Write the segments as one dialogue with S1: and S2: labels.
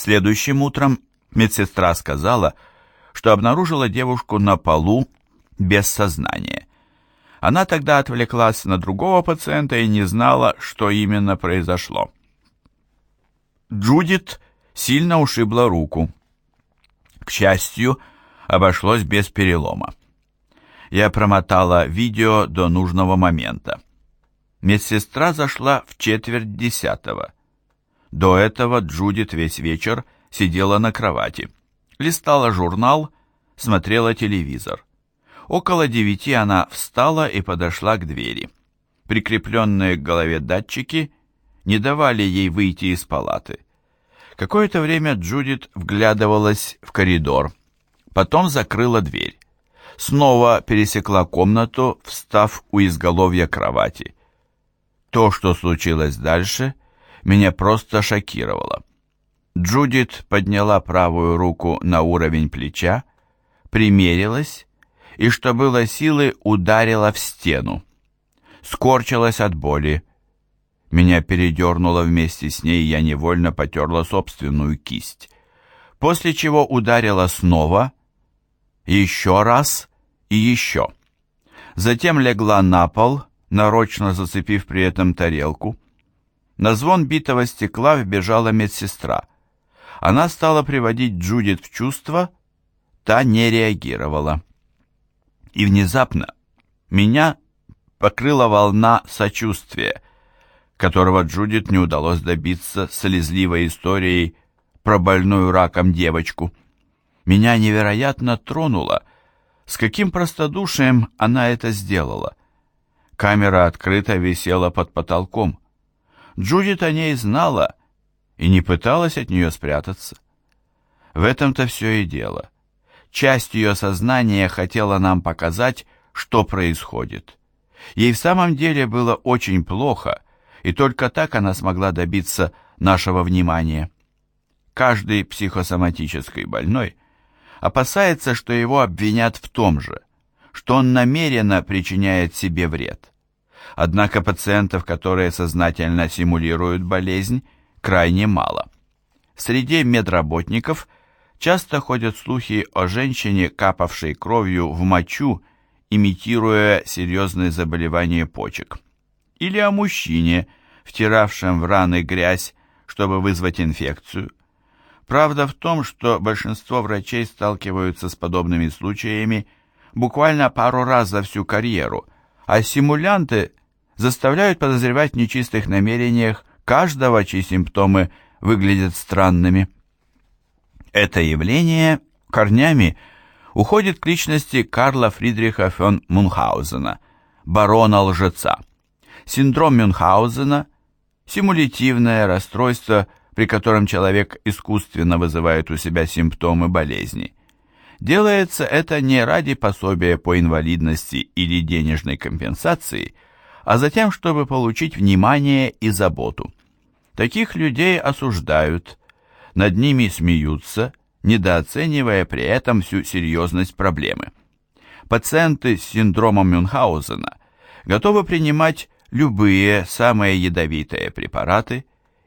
S1: Следующим утром медсестра сказала, что обнаружила девушку на полу без сознания. Она тогда отвлеклась на другого пациента и не знала, что именно произошло. Джудит сильно ушибла руку. К счастью, обошлось без перелома. Я промотала видео до нужного момента. Медсестра зашла в четверть десятого. До этого Джудит весь вечер сидела на кровати, листала журнал, смотрела телевизор. Около девяти она встала и подошла к двери. Прикрепленные к голове датчики не давали ей выйти из палаты. Какое-то время Джудит вглядывалась в коридор, потом закрыла дверь. Снова пересекла комнату, встав у изголовья кровати. То, что случилось дальше, меня просто шокировало. Джудит подняла правую руку на уровень плеча, примерилась и, что было силы, ударила в стену. Скорчилась от боли. Меня передернуло вместе с ней, я невольно потерла собственную кисть. После чего ударила снова, еще раз и еще. Затем легла на пол, нарочно зацепив при этом тарелку. На звон битого стекла вбежала медсестра. Она стала приводить Джудит в чувство, та не реагировала. И внезапно меня покрыла волна сочувствия, которого Джудит не удалось добиться слезливой историей про больную раком девочку. Меня невероятно тронуло, с каким простодушием она это сделала. Камера открыто висела под потолком. Джудит о ней знала и не пыталась от нее спрятаться. В этом-то все и дело. Часть ее сознания хотела нам показать, что происходит. Ей в самом деле было очень плохо, и только так она смогла добиться нашего внимания. Каждый психосоматический больной опасается, что его обвинят в том же, что он намеренно причиняет себе вред. Однако пациентов, которые сознательно симулируют болезнь, крайне мало. Среди медработников часто ходят слухи о женщине, капавшей кровью в мочу, имитируя серьезные заболевания почек. Или о мужчине, втиравшем в раны грязь, чтобы вызвать инфекцию. Правда в том, что большинство врачей сталкиваются с подобными случаями буквально пару раз за всю карьеру, а симулянты заставляют подозревать в нечистых намерениях каждого, чьи симптомы выглядят странными. Это явление корнями уходит к личности Карла Фридриха фон Мюнхгаузена, барона-лжеца. Синдром Мюнхгаузена – симулятивное расстройство, при котором человек искусственно вызывает у себя симптомы болезни. Делается это не ради пособия по инвалидности или денежной компенсации – а затем, чтобы получить внимание и заботу. Таких людей осуждают, над ними смеются, недооценивая при этом всю серьезность проблемы. Пациенты с синдромом Мюнхгаузена готовы принимать любые самые ядовитые препараты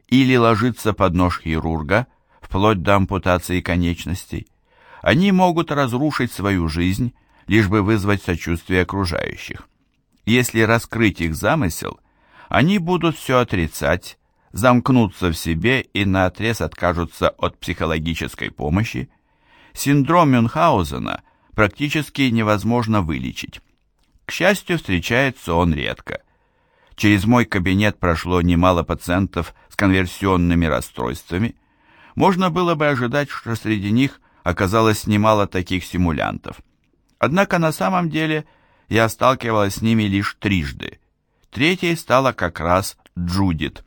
S1: или ложиться под нож хирурга, вплоть до ампутации конечностей. Они могут разрушить свою жизнь, лишь бы вызвать сочувствие окружающих. Если раскрыть их замысел, они будут все отрицать, замкнутся в себе и наотрез откажутся от психологической помощи. Синдром Мюнхгаузена практически невозможно вылечить. К счастью, встречается он редко. Через мой кабинет прошло немало пациентов с конверсионными расстройствами. Можно было бы ожидать, что среди них оказалось немало таких симулянтов. Однако на самом деле – я сталкивалась с ними лишь трижды. Третьей стала как раз Джудит.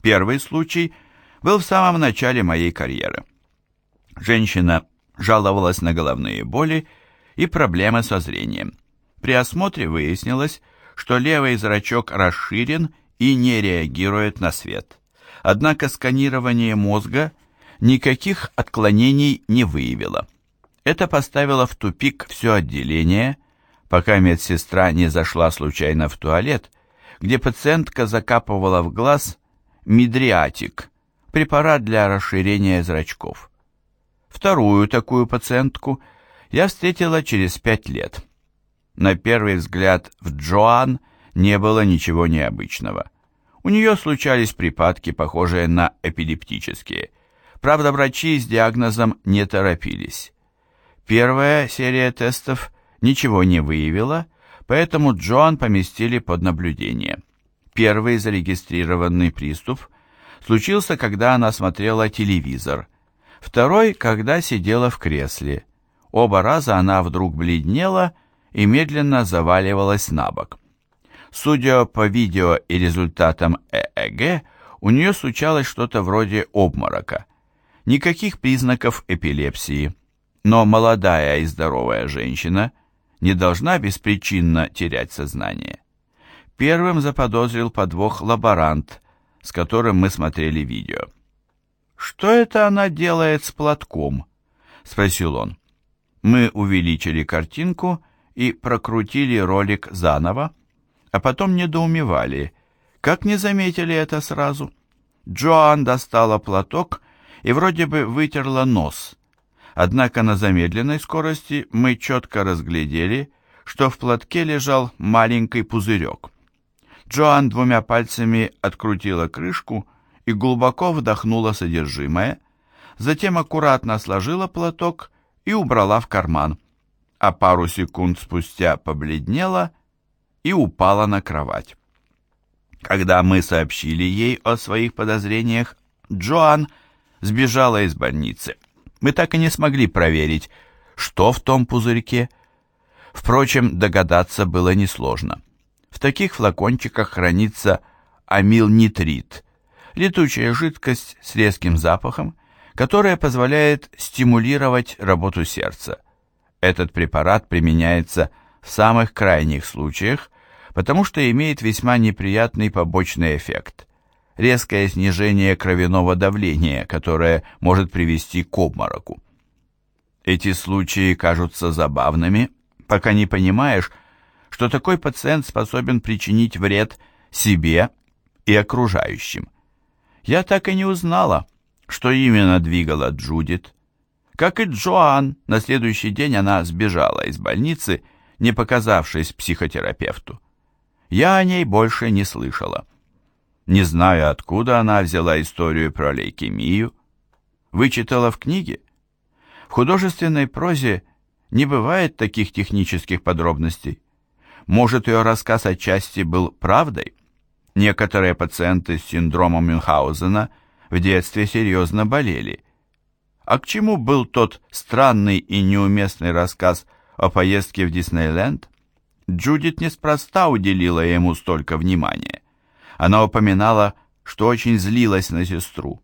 S1: Первый случай был в самом начале моей карьеры. Женщина жаловалась на головные боли и проблемы со зрением. При осмотре выяснилось, что левый зрачок расширен и не реагирует на свет. Однако сканирование мозга никаких отклонений не выявило. Это поставило в тупик все отделение – пока медсестра не зашла случайно в туалет, где пациентка закапывала в глаз мидриатик, препарат для расширения зрачков. Вторую такую пациентку я встретила через пять лет. На первый взгляд в Джоан не было ничего необычного. У нее случались припадки, похожие на эпилептические. Правда, врачи с диагнозом не торопились. Первая серия тестов ничего не выявила, поэтому Джоан поместили под наблюдение. Первый зарегистрированный приступ случился, когда она смотрела телевизор. Второй, когда сидела в кресле. Оба раза она вдруг бледнела и медленно заваливалась на бок. Судя по видео и результатам ЭЭГ, у нее случалось что-то вроде обморока. Никаких признаков эпилепсии, но молодая и здоровая женщина не должна беспричинно терять сознание. Первым заподозрил подвох лаборант, с которым мы смотрели видео. «Что это она делает с платком?» — спросил он. Мы увеличили картинку и прокрутили ролик заново, а потом недоумевали, как не заметили это сразу. Джоан достала платок и вроде бы вытерла нос. Однако на замедленной скорости мы четко разглядели, что в платке лежал маленький пузырек. Джоан двумя пальцами открутила крышку и глубоко вдохнула содержимое, затем аккуратно сложила платок и убрала в карман, а пару секунд спустя побледнела и упала на кровать. Когда мы сообщили ей о своих подозрениях, Джоан сбежала из больницы. Мы так и не смогли проверить, что в том пузырьке. Впрочем, догадаться было несложно. В таких флакончиках хранится амилнитрит, летучая жидкость с резким запахом, которая позволяет стимулировать работу сердца. Этот препарат применяется в самых крайних случаях, потому что имеет весьма неприятный побочный эффект – резкое снижение кровяного давления, которое может привести к обмороку. Эти случаи кажутся забавными, пока не понимаешь, что такой пациент способен причинить вред себе и окружающим. Я так и не узнала, что именно двигало Джудит. Как и Джоан, на следующий день она сбежала из больницы, не показавшись психотерапевту. Я о ней больше не слышала. Не знаю, откуда она взяла историю про лейкемию. Вычитала в книге. В художественной прозе не бывает таких технических подробностей. Может, ее рассказ отчасти был правдой? Некоторые пациенты с синдромом Мюнхгаузена в детстве серьезно болели. А к чему был тот странный и неуместный рассказ о поездке в Диснейленд? Джудит неспроста уделила ему столько внимания. Она упоминала, что очень злилась на сестру.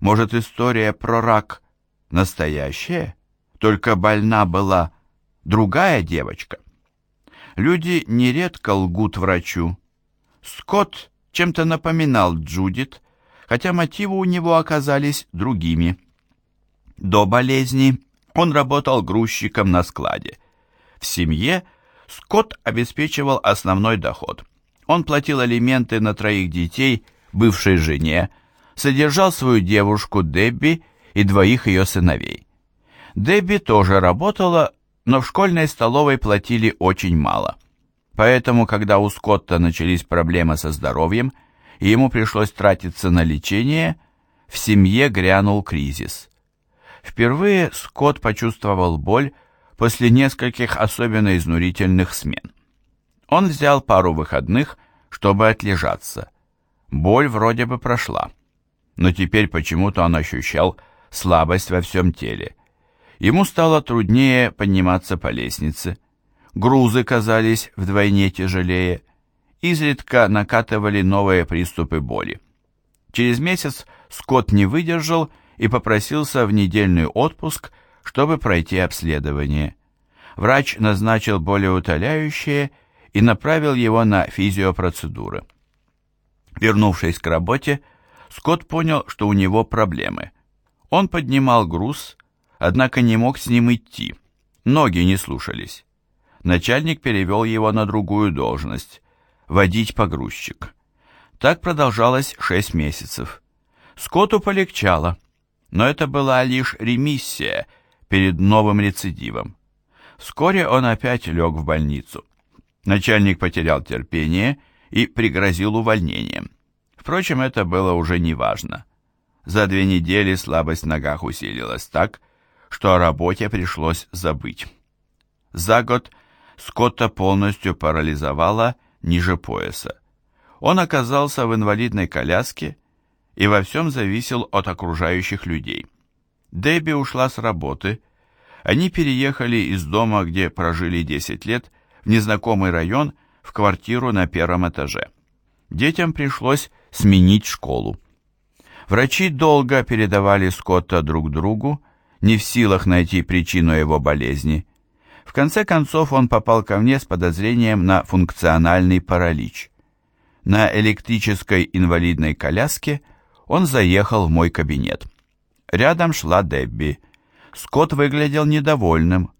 S1: Может, история про рак настоящая? Только больна была другая девочка? Люди нередко лгут врачу. Скотт чем-то напоминал Джудит, хотя мотивы у него оказались другими. До болезни он работал грузчиком на складе. В семье Скотт обеспечивал основной доход. Он платил алименты на троих детей бывшей жене, содержал свою девушку Дебби и двоих ее сыновей. Дебби тоже работала, но в школьной столовой платили очень мало. Поэтому, когда у Скотта начались проблемы со здоровьем, и ему пришлось тратиться на лечение, в семье грянул кризис. Впервые Скотт почувствовал боль после нескольких особенно изнурительных смен. Он взял пару выходных, чтобы отлежаться. Боль вроде бы прошла, но теперь почему-то он ощущал слабость во всем теле. Ему стало труднее подниматься по лестнице. Грузы казались вдвойне тяжелее. Изредка накатывали новые приступы боли. Через месяц Скотт не выдержал и попросился в недельный отпуск, чтобы пройти обследование. Врач назначил более утоляющее и направил его на физиопроцедуры. Вернувшись к работе, Скотт понял, что у него проблемы. Он поднимал груз, однако не мог с ним идти. Ноги не слушались. Начальник перевел его на другую должность – водить погрузчик. Так продолжалось шесть месяцев. Скотту полегчало, но это была лишь ремиссия перед новым рецидивом. Вскоре он опять лег в больницу. Начальник потерял терпение и пригрозил увольнением. Впрочем, это было уже неважно. За две недели слабость в ногах усилилась так, что о работе пришлось забыть. За год Скотта полностью парализовала ниже пояса. Он оказался в инвалидной коляске и во всем зависел от окружающих людей. Дебби ушла с работы, они переехали из дома, где прожили 10 лет, незнакомый район, в квартиру на первом этаже. Детям пришлось сменить школу. Врачи долго передавали Скотта друг другу, не в силах найти причину его болезни. В конце концов он попал ко мне с подозрением на функциональный паралич. На электрической инвалидной коляске он заехал в мой кабинет. Рядом шла Дебби. Скотт выглядел недовольным.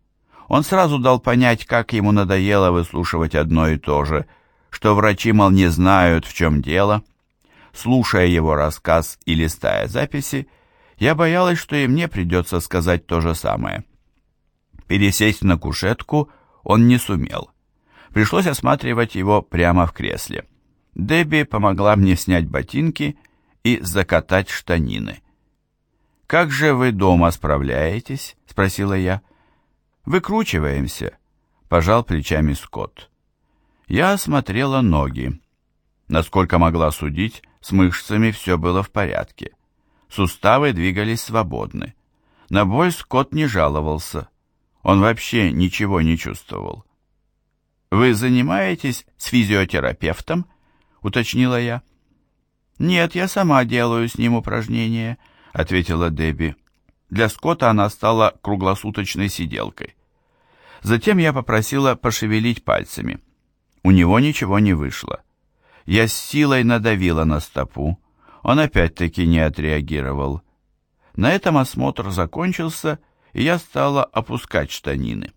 S1: Он сразу дал понять, как ему надоело выслушивать одно и то же, что врачи, мол, не знают, в чем дело. Слушая его рассказ и листая записи, я боялась, что и мне придется сказать то же самое. Пересесть на кушетку он не сумел. Пришлось осматривать его прямо в кресле. Дебби помогла мне снять ботинки и закатать штанины. «Как же вы дома справляетесь?» — спросила я. «Выкручиваемся», — пожал плечами Скотт. Я осмотрела ноги. Насколько могла судить, с мышцами все было в порядке. Суставы двигались свободны. На боль Скотт не жаловался. Он вообще ничего не чувствовал. «Вы занимаетесь с физиотерапевтом?» — уточнила я. «Нет, я сама делаю с ним упражнения», — ответила Дебби. Для Скотта она стала круглосуточной сиделкой. Затем я попросила пошевелить пальцами. У него ничего не вышло. Я с силой надавила на стопу. Он опять-таки не отреагировал. На этом осмотр закончился, и я стала опускать штанины.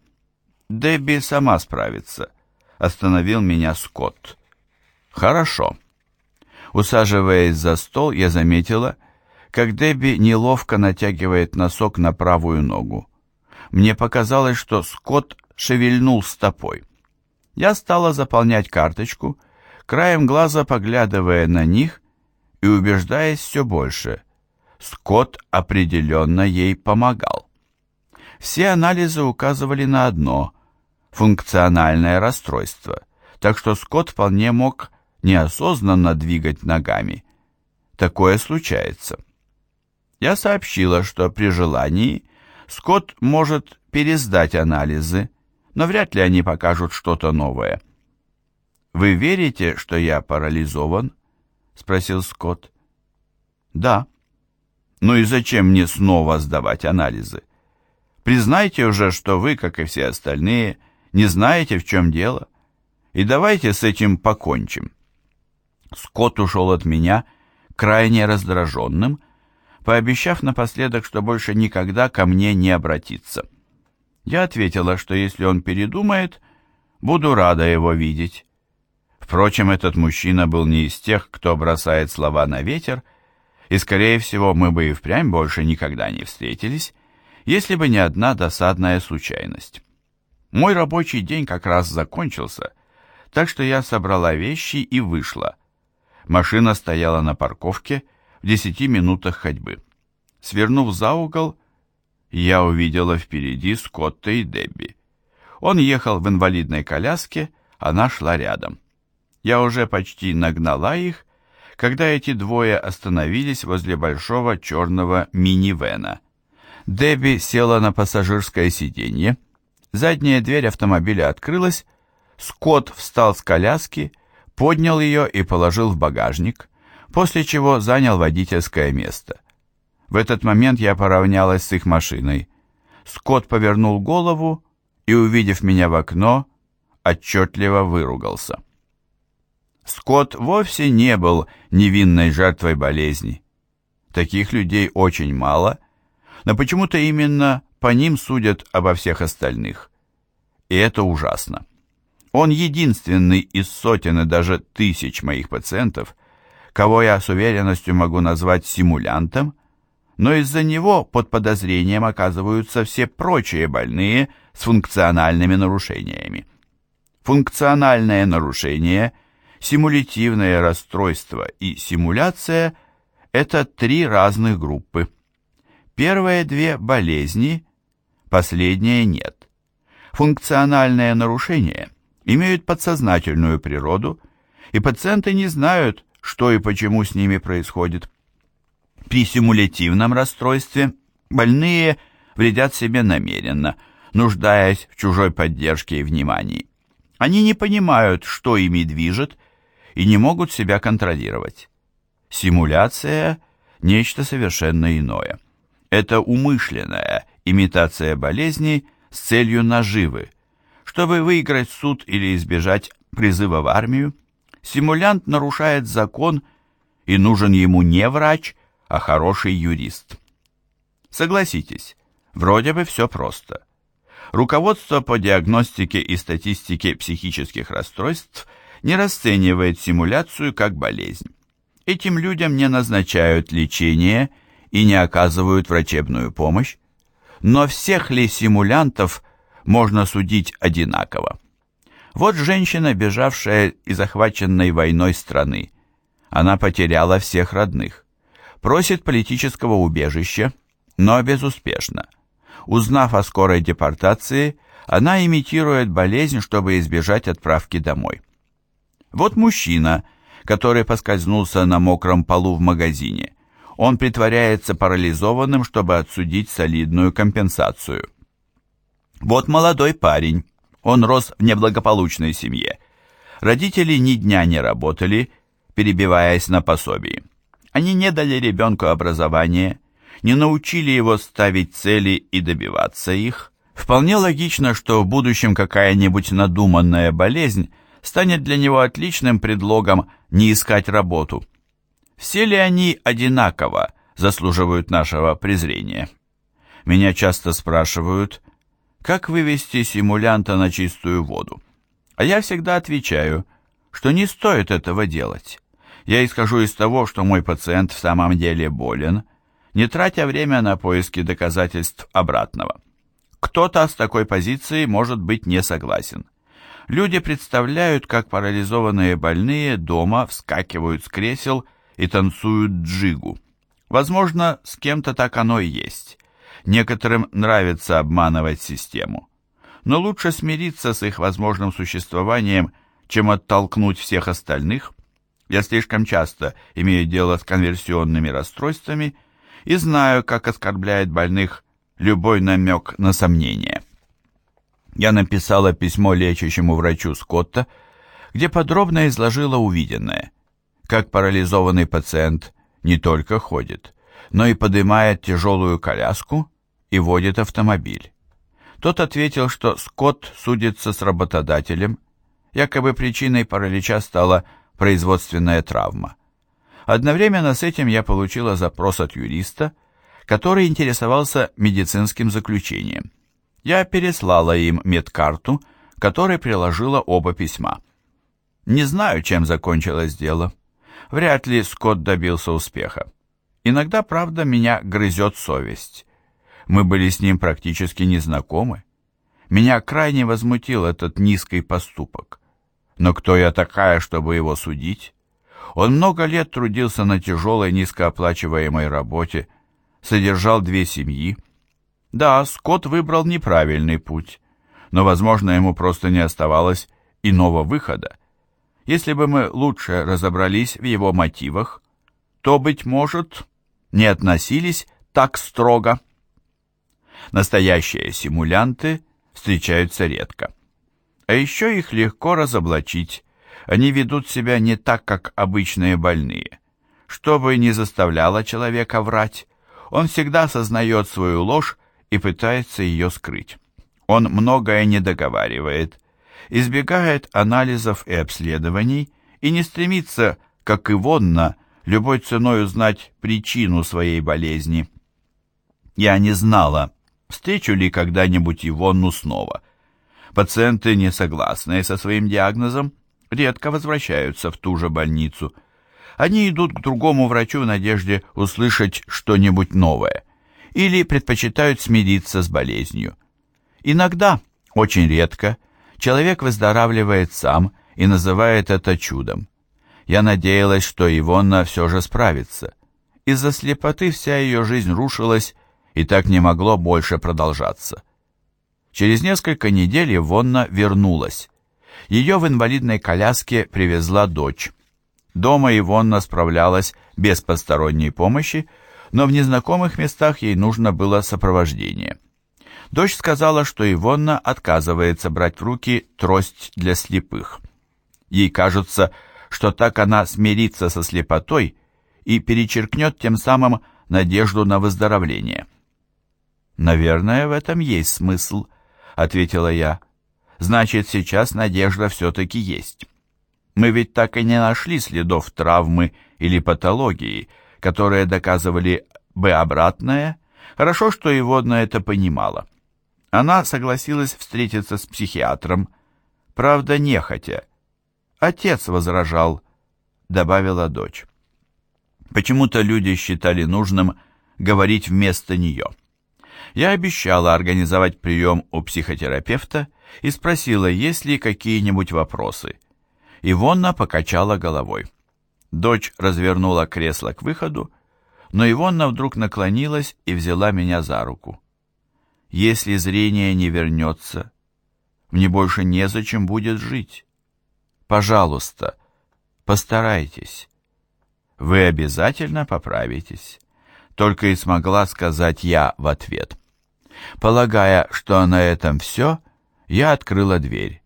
S1: «Дебби сама справится», — остановил меня Скотт. «Хорошо». Усаживаясь за стол, я заметила, как Дебби неловко натягивает носок на правую ногу. Мне показалось, что Скотт шевельнул стопой. Я стала заполнять карточку, краем глаза поглядывая на них и убеждаясь все больше. Скотт определенно ей помогал. Все анализы указывали на одно – функциональное расстройство, так что Скотт вполне мог неосознанно двигать ногами. Такое случается. Я сообщила, что при желании Скотт может пересдать анализы, но вряд ли они покажут что-то новое. «Вы верите, что я парализован?» — спросил Скотт. «Да». «Ну и зачем мне снова сдавать анализы? Признайте уже, что вы, как и все остальные, не знаете, в чем дело. И давайте с этим покончим». Скотт ушел от меня крайне раздраженным, пообещав напоследок, что больше никогда ко мне не обратится. Я ответила, что если он передумает, буду рада его видеть. Впрочем, этот мужчина был не из тех, кто бросает слова на ветер, и, скорее всего, мы бы и впрямь больше никогда не встретились, если бы не одна досадная случайность. Мой рабочий день как раз закончился, так что я собрала вещи и вышла. Машина стояла на парковке в десяти минутах ходьбы. Свернув за угол, я увидела впереди Скотта и Дебби. Он ехал в инвалидной коляске, она шла рядом. Я уже почти нагнала их, когда эти двое остановились возле большого черного минивэна. Дебби села на пассажирское сиденье, задняя дверь автомобиля открылась, Скотт встал с коляски, поднял ее и положил в багажник, после чего занял водительское место. В этот момент я поравнялась с их машиной. Скотт повернул голову и, увидев меня в окно, отчетливо выругался. Скотт вовсе не был невинной жертвой болезни. Таких людей очень мало, но почему-то именно по ним судят обо всех остальных. И это ужасно. Он единственный из сотен и даже тысяч моих пациентов, кого я с уверенностью могу назвать симулянтом, но из-за него под подозрением оказываются все прочие больные с функциональными нарушениями. Функциональное нарушение, симулятивное расстройство и симуляция – это три разных группы. Первые две – болезни, последние – нет. Функциональные нарушения имеют подсознательную природу, и пациенты не знают, что и почему с ними происходит. При симулятивном расстройстве больные вредят себе намеренно, нуждаясь в чужой поддержке и внимании. Они не понимают, что ими движет, и не могут себя контролировать. Симуляция – нечто совершенно иное. Это умышленная имитация болезни с целью наживы. Чтобы выиграть суд или избежать призыва в армию, симулянт нарушает закон, и нужен ему не врач, а хороший юрист. Согласитесь, вроде бы все просто. Руководство по диагностике и статистике психических расстройств не расценивает симуляцию как болезнь. Этим людям не назначают лечение и не оказывают врачебную помощь. Но всех ли симулянтов можно судить одинаково? Вот женщина, бежавшая из захваченной войной страны. Она потеряла всех родных просит политического убежища, но безуспешно. Узнав о скорой депортации, она имитирует болезнь, чтобы избежать отправки домой. Вот мужчина, который поскользнулся на мокром полу в магазине. Он притворяется парализованным, чтобы отсудить солидную компенсацию. Вот молодой парень. Он рос в неблагополучной семье. Родители ни дня не работали, перебиваясь на пособии. Они не дали ребенку образования, не научили его ставить цели и добиваться их. Вполне логично, что в будущем какая-нибудь надуманная болезнь станет для него отличным предлогом не искать работу. Все ли они одинаково заслуживают нашего презрения? Меня часто спрашивают, как вывести симулянта на чистую воду? А я всегда отвечаю, что не стоит этого делать. Я исхожу из того, что мой пациент в самом деле болен, не тратя время на поиски доказательств обратного. Кто-то с такой позиции может быть не согласен. Люди представляют, как парализованные больные дома вскакивают с кресел и танцуют джигу. Возможно, с кем-то так оно и есть. Некоторым нравится обманывать систему. Но лучше смириться с их возможным существованием, чем оттолкнуть всех остальных – я слишком часто имею дело с конверсионными расстройствами и знаю, как оскорбляет больных любой намек на сомнение. Я написала письмо лечащему врачу Скотта, где подробно изложила увиденное, как парализованный пациент не только ходит, но и поднимает тяжелую коляску и водит автомобиль. Тот ответил, что Скотт судится с работодателем, якобы причиной паралича стала производственная травма. Одновременно с этим я получила запрос от юриста, который интересовался медицинским заключением. Я переслала им медкарту, которой приложила оба письма. Не знаю, чем закончилось дело. Вряд ли Скотт добился успеха. Иногда, правда, меня грызет совесть. Мы были с ним практически незнакомы. Меня крайне возмутил этот низкий поступок. Но кто я такая, чтобы его судить? Он много лет трудился на тяжелой низкооплачиваемой работе, содержал две семьи. Да, Скотт выбрал неправильный путь, но, возможно, ему просто не оставалось иного выхода. Если бы мы лучше разобрались в его мотивах, то, быть может, не относились так строго. Настоящие симулянты встречаются редко. А еще их легко разоблачить. Они ведут себя не так, как обычные больные. Что бы ни заставляло человека врать, он всегда сознает свою ложь и пытается ее скрыть. Он многое не договаривает, избегает анализов и обследований и не стремится, как и Вонна, любой ценой узнать причину своей болезни. Я не знала, встречу ли когда-нибудь Ивонну снова. Пациенты, не согласные со своим диагнозом, редко возвращаются в ту же больницу. Они идут к другому врачу в надежде услышать что-нибудь новое или предпочитают смириться с болезнью. Иногда, очень редко, человек выздоравливает сам и называет это чудом. Я надеялась, что Ивонна все же справится. Из-за слепоты вся ее жизнь рушилась, и так не могло больше продолжаться. Через несколько недель Ивонна вернулась. Ее в инвалидной коляске привезла дочь. Дома Ивонна справлялась без посторонней помощи, но в незнакомых местах ей нужно было сопровождение. Дочь сказала, что Ивонна отказывается брать в руки трость для слепых. Ей кажется, что так она смирится со слепотой и перечеркнет тем самым надежду на выздоровление. «Наверное, в этом есть смысл», — ответила я. «Значит, сейчас надежда все-таки есть. Мы ведь так и не нашли следов травмы или патологии, которые доказывали бы обратное. Хорошо, что Иводна это понимала. Она согласилась встретиться с психиатром, правда, нехотя. Отец возражал, добавила дочь. Почему-то люди считали нужным говорить вместо нее. Я обещала организовать прием у психотерапевта и спросила, есть ли какие-нибудь вопросы. Ивонна покачала головой. Дочь развернула кресло к выходу, но Ивонна вдруг наклонилась и взяла меня за руку. «Если зрение не вернется, мне больше незачем будет жить. Пожалуйста, постарайтесь. Вы обязательно поправитесь», — только и смогла сказать я в ответ. Полагая, что на этом все, я открыла дверь.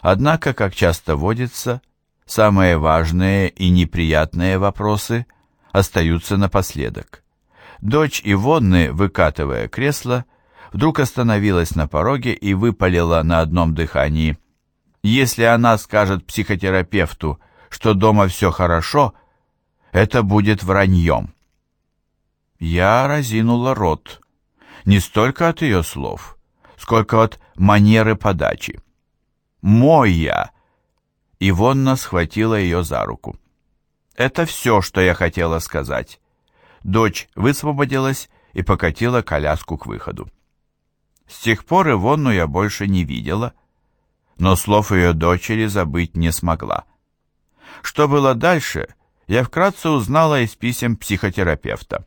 S1: Однако, как часто водится, самые важные и неприятные вопросы остаются напоследок. Дочь Ивонны, выкатывая кресло, вдруг остановилась на пороге и выпалила на одном дыхании. «Если она скажет психотерапевту, что дома все хорошо, это будет враньем». Я разинула рот, не столько от ее слов, сколько от манеры подачи. «Мой я!» Ивонна схватила ее за руку. «Это все, что я хотела сказать». Дочь высвободилась и покатила коляску к выходу. С тех пор Ивонну я больше не видела, но слов ее дочери забыть не смогла. Что было дальше, я вкратце узнала из писем психотерапевта.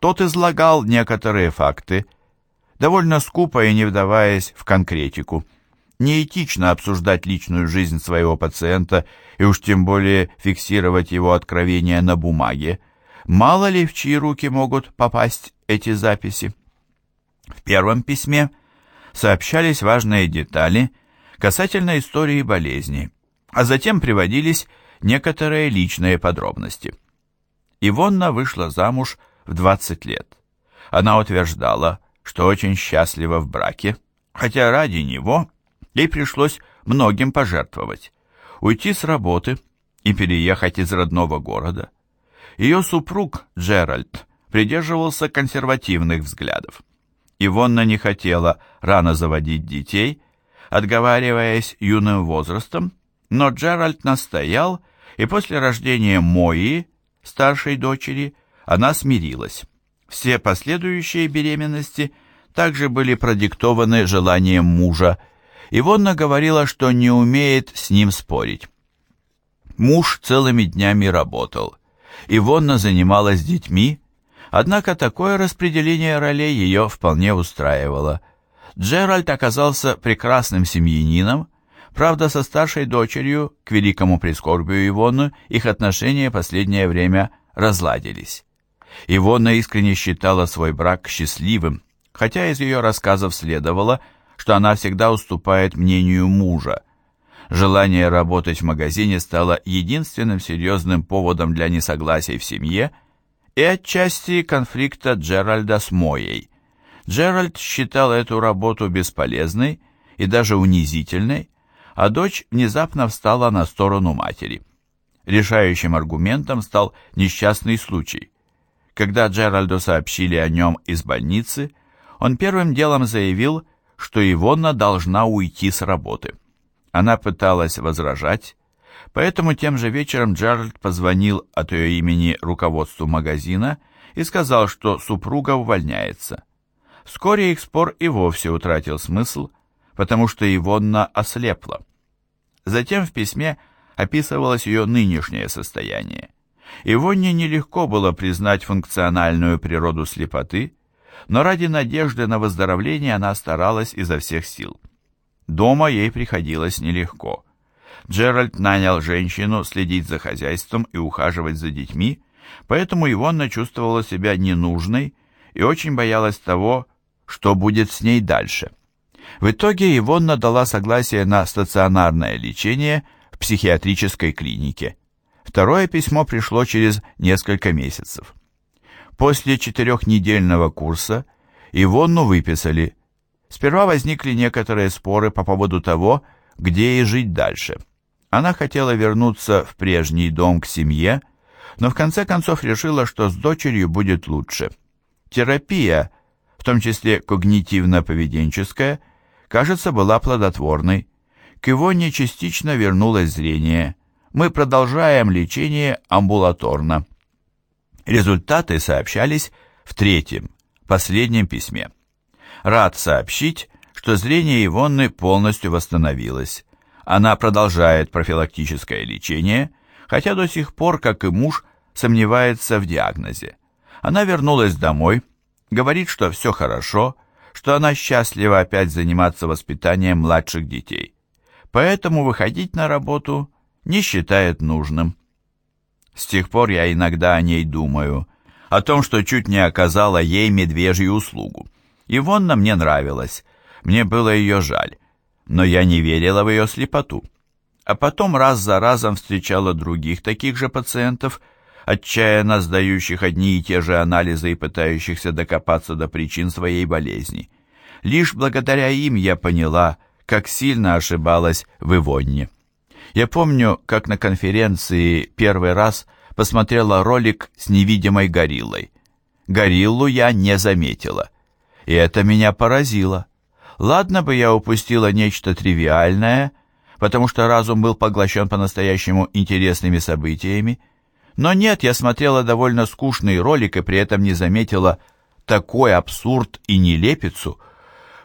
S1: Тот излагал некоторые факты, довольно скупо и не вдаваясь в конкретику. Неэтично обсуждать личную жизнь своего пациента и уж тем более фиксировать его откровения на бумаге. Мало ли в чьи руки могут попасть эти записи. В первом письме сообщались важные детали касательно истории болезни, а затем приводились некоторые личные подробности. Ивонна вышла замуж в 20 лет. Она утверждала, что очень счастлива в браке, хотя ради него ей пришлось многим пожертвовать. Уйти с работы и переехать из родного города. Ее супруг Джеральд придерживался консервативных взглядов. Ивонна не хотела рано заводить детей, отговариваясь юным возрастом, но Джеральд настоял, и после рождения Мои, старшей дочери, она смирилась. Все последующие беременности также были продиктованы желанием мужа. Ивонна говорила, что не умеет с ним спорить. Муж целыми днями работал. Ивонна занималась детьми, однако такое распределение ролей ее вполне устраивало. Джеральд оказался прекрасным семьянином, правда, со старшей дочерью, к великому прискорбию Ивонны, их отношения последнее время разладились. Ивона искренне считала свой брак счастливым, хотя из ее рассказов следовало, что она всегда уступает мнению мужа. Желание работать в магазине стало единственным серьезным поводом для несогласий в семье и отчасти конфликта Джеральда с Моей. Джеральд считал эту работу бесполезной и даже унизительной, а дочь внезапно встала на сторону матери. Решающим аргументом стал несчастный случай – когда Джеральду сообщили о нем из больницы, он первым делом заявил, что Ивонна должна уйти с работы. Она пыталась возражать, Поэтому тем же вечером Джеральд позвонил от ее имени руководству магазина и сказал, что супруга увольняется. Вскоре их спор и вовсе утратил смысл, потому что Ивонна ослепла. Затем в письме описывалось ее нынешнее состояние. Ивонне нелегко было признать функциональную природу слепоты, но ради надежды на выздоровление она старалась изо всех сил. Дома ей приходилось нелегко. Джеральд нанял женщину следить за хозяйством и ухаживать за детьми, поэтому Ивонна чувствовала себя ненужной и очень боялась того, что будет с ней дальше. В итоге Ивонна дала согласие на стационарное лечение в психиатрической клинике. Второе письмо пришло через несколько месяцев. После четырехнедельного курса Ивонну выписали. Сперва возникли некоторые споры по поводу того, где ей жить дальше. Она хотела вернуться в прежний дом к семье, но в конце концов решила, что с дочерью будет лучше. Терапия, в том числе когнитивно-поведенческая, кажется, была плодотворной. К Ивоне частично вернулось зрение. Мы продолжаем лечение амбулаторно. Результаты сообщались в третьем, последнем письме. Рад сообщить, что зрение Ивонны полностью восстановилось. Она продолжает профилактическое лечение, хотя до сих пор, как и муж, сомневается в диагнозе. Она вернулась домой, говорит, что все хорошо, что она счастлива опять заниматься воспитанием младших детей. Поэтому выходить на работу не считает нужным. С тех пор я иногда о ней думаю, о том, что чуть не оказала ей медвежью услугу. Ивонна мне нравилась, мне было ее жаль, но я не верила в ее слепоту. А потом раз за разом встречала других таких же пациентов, отчаянно сдающих одни и те же анализы и пытающихся докопаться до причин своей болезни. Лишь благодаря им я поняла, как сильно ошибалась в Ивонне. Я помню, как на конференции первый раз посмотрела ролик с невидимой гориллой. Гориллу я не заметила, и это меня поразило. Ладно бы я упустила нечто тривиальное, потому что разум был поглощен по-настоящему интересными событиями, но нет, я смотрела довольно скучный ролик и при этом не заметила такой абсурд и нелепицу.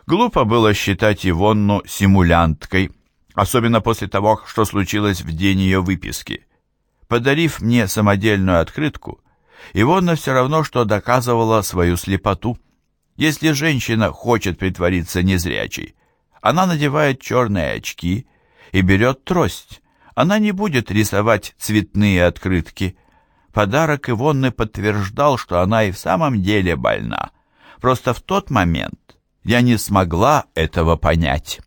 S1: Глупо было считать Ивонну симулянткой, особенно после того, что случилось в день ее выписки. Подарив мне самодельную открытку, Ивонна все равно, что доказывала свою слепоту. Если женщина хочет притвориться незрячей, она надевает черные очки и берет трость. Она не будет рисовать цветные открытки. Подарок Ивонны подтверждал, что она и в самом деле больна. Просто в тот момент я не смогла этого понять».